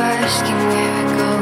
asking where it goes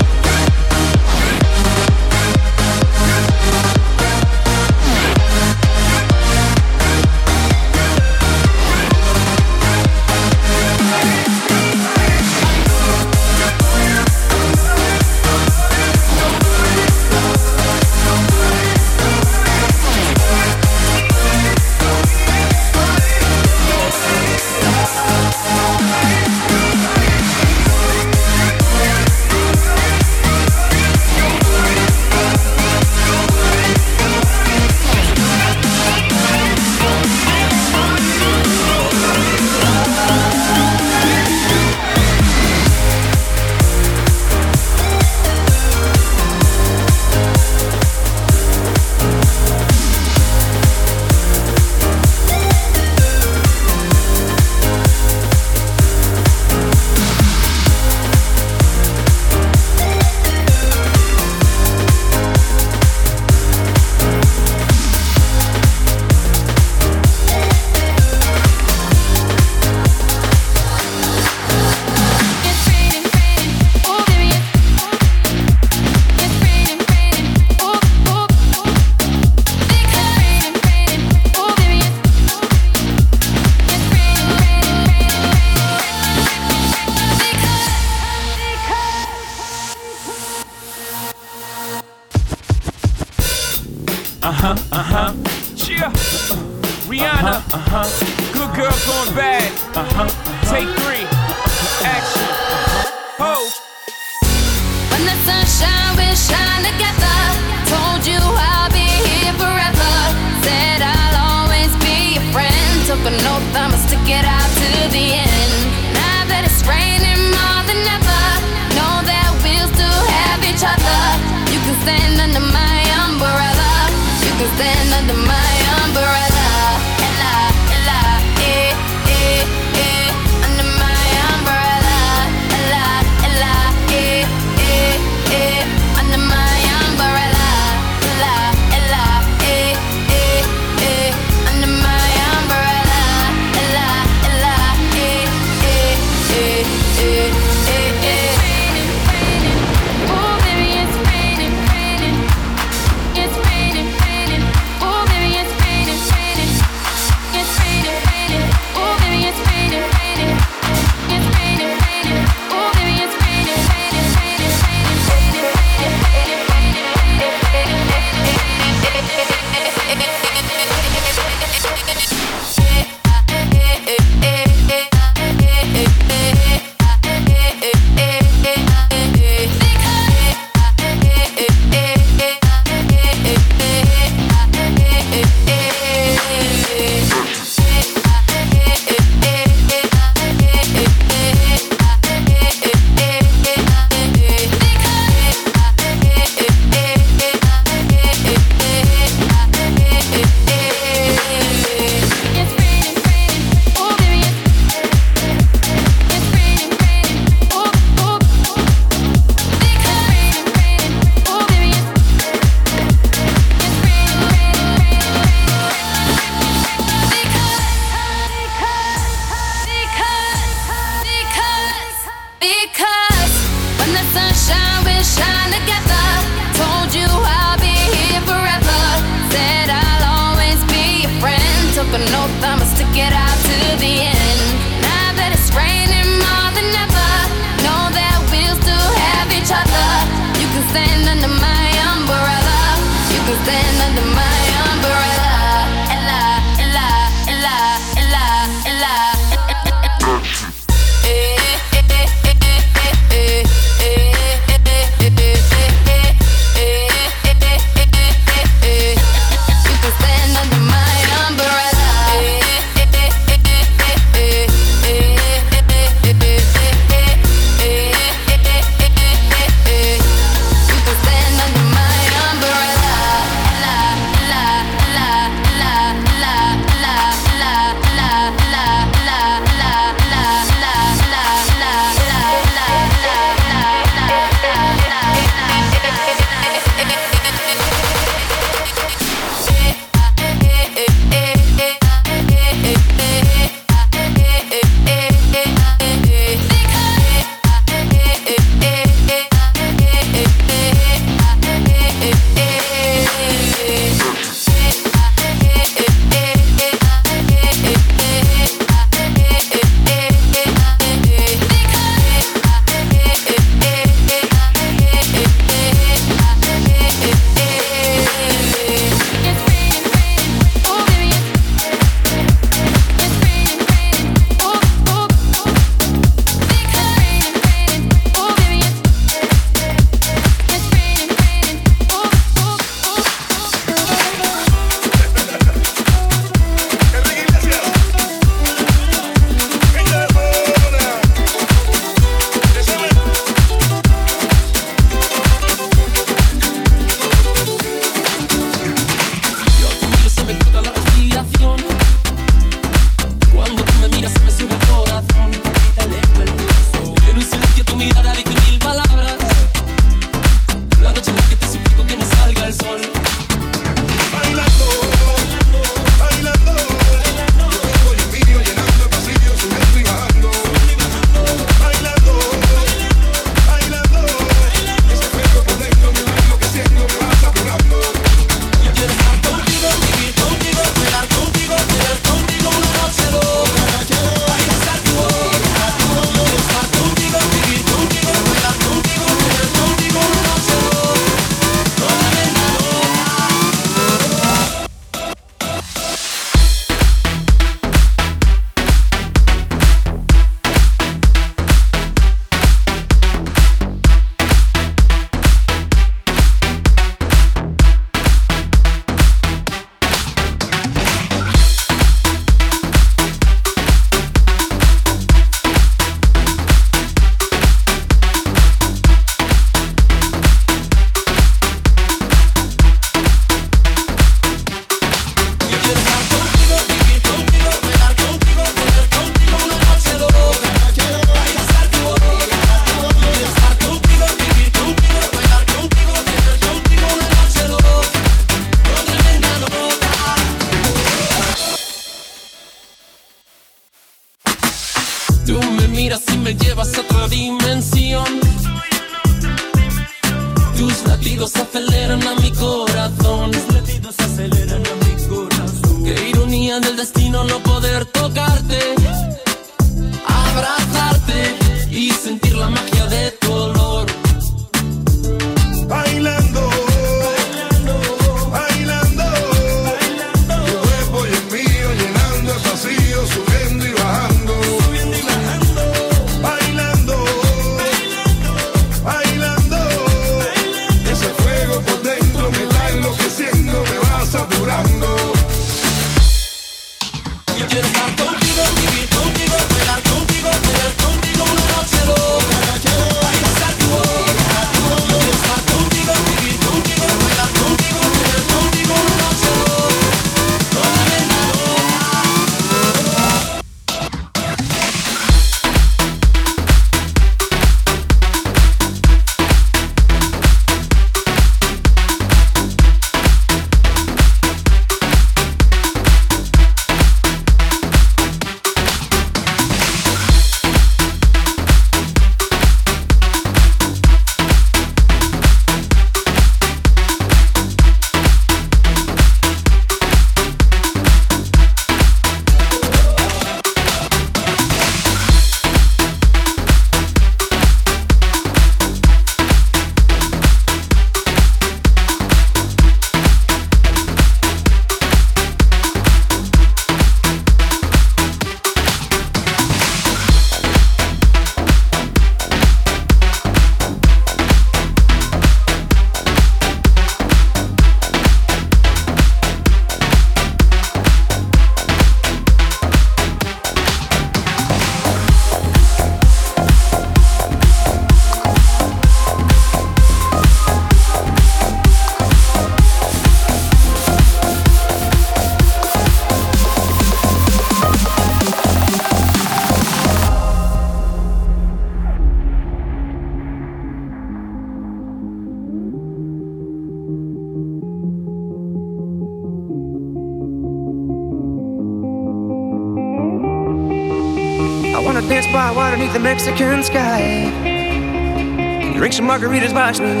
margaritas by swing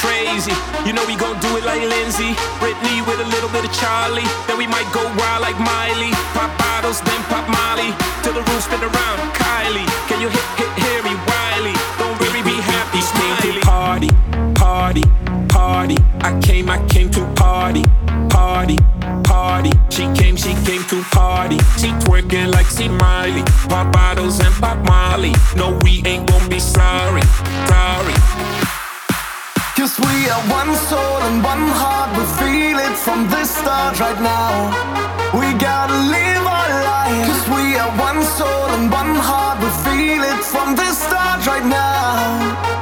crazy. You know we gon' do it like Lindsay, Britney with a little bit of Charlie. Then we might go wild like Miley. Pop bottles, then pop Molly. Till the roof spin around, Kylie. Can you hit, hit, hear me, Wiley? Don't really be happy, smiley. Party, party, party. I came, I came to party, party, party. She came, she came to party. She twerking like she Miley. Pop bottles and pop Molly. No, we ain't gon' be sorry, sorry. Cause we are one soul and one heart, we feel it from the start right now. We gotta live our life. Cause we are one soul and one heart, we feel it from the start right now.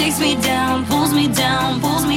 Takes me down, pulls me down, pulls me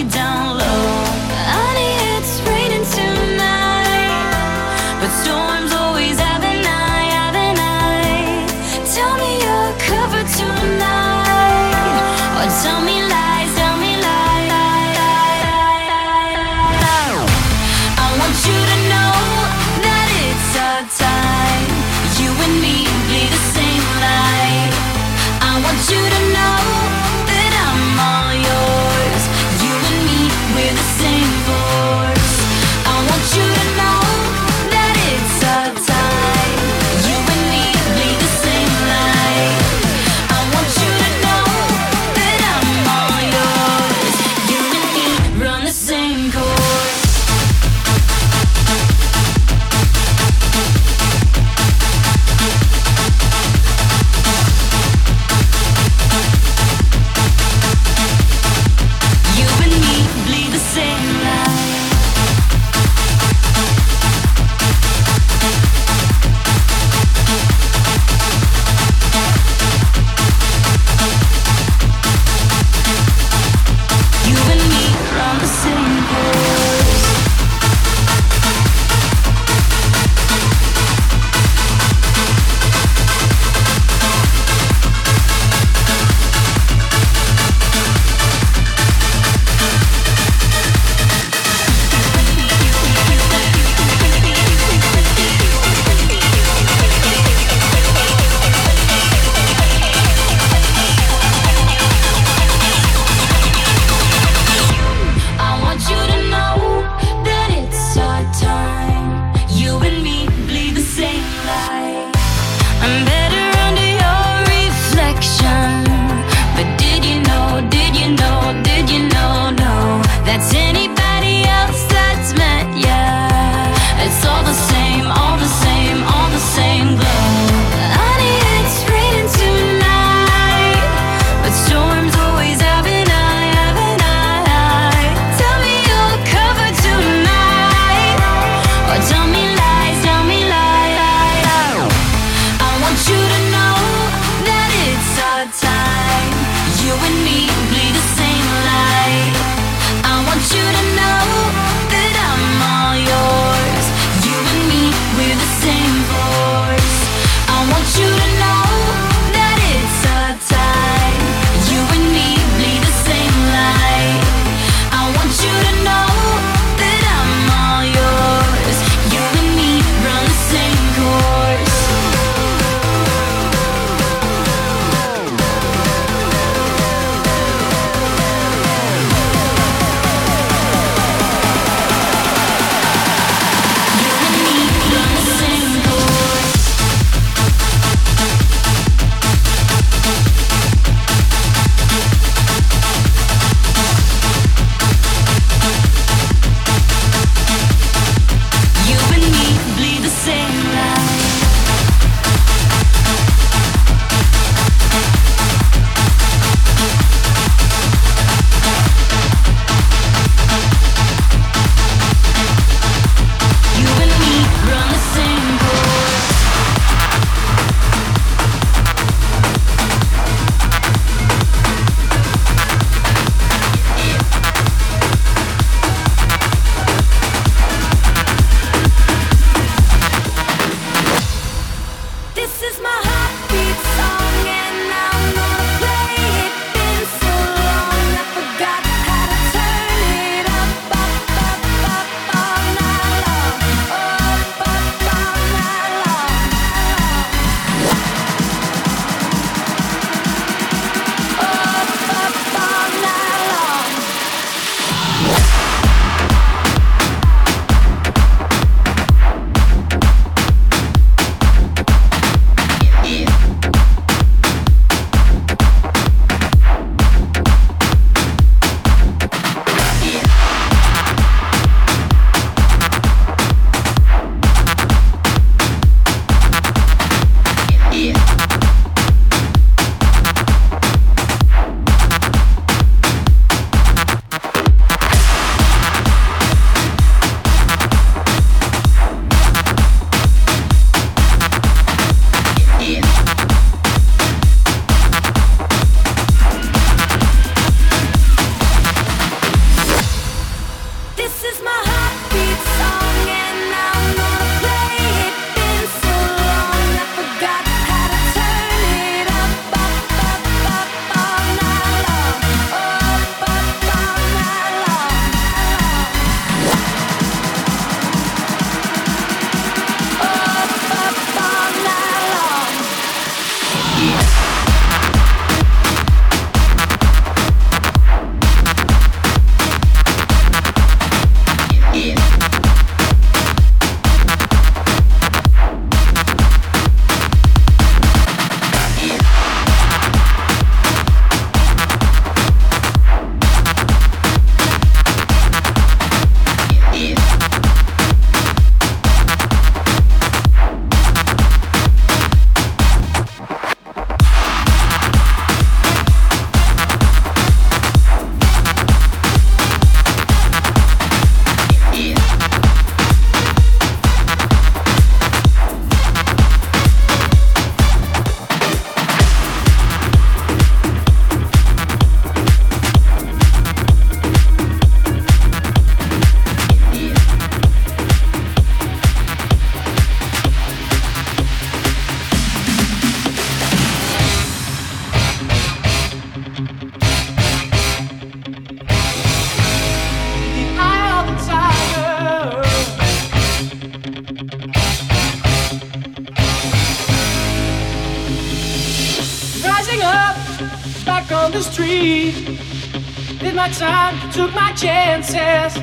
my time, took my chances.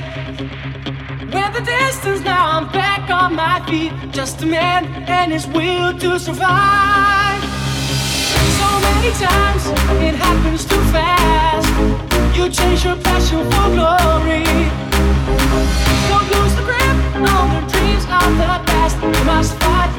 Went the distance, now I'm back on my feet. Just a man and his will to survive. So many times it happens too fast. You change your passion for glory. Don't lose the grip on the dreams of the past. You must fight.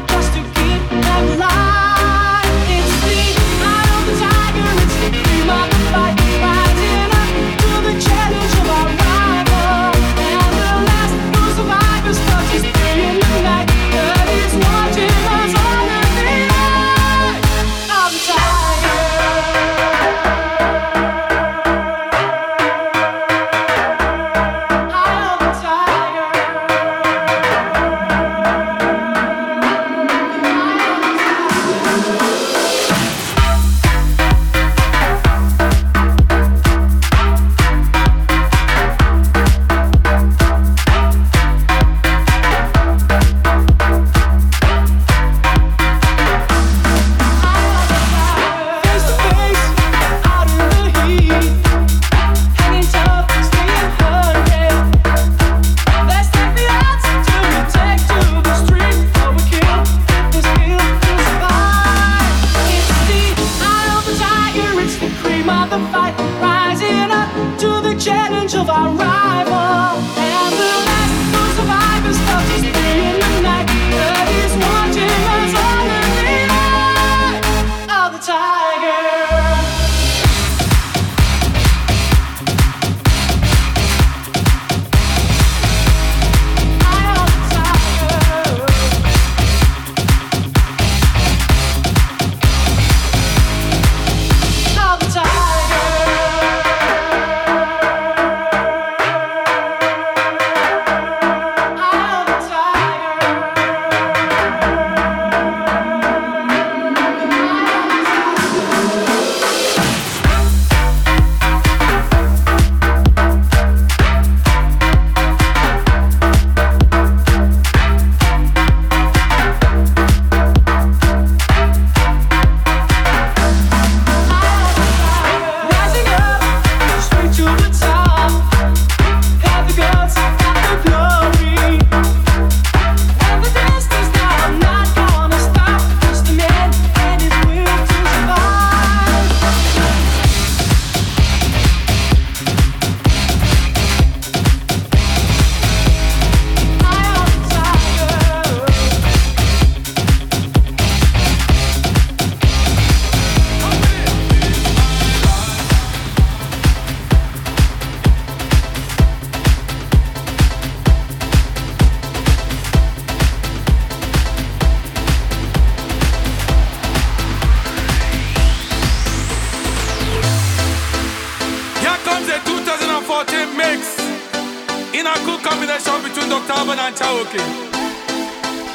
connection between Dr. Alban and Cherokee.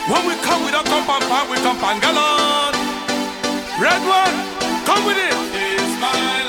When we come, we don't come and pan, we come pangalon. Red one, come with it. It's.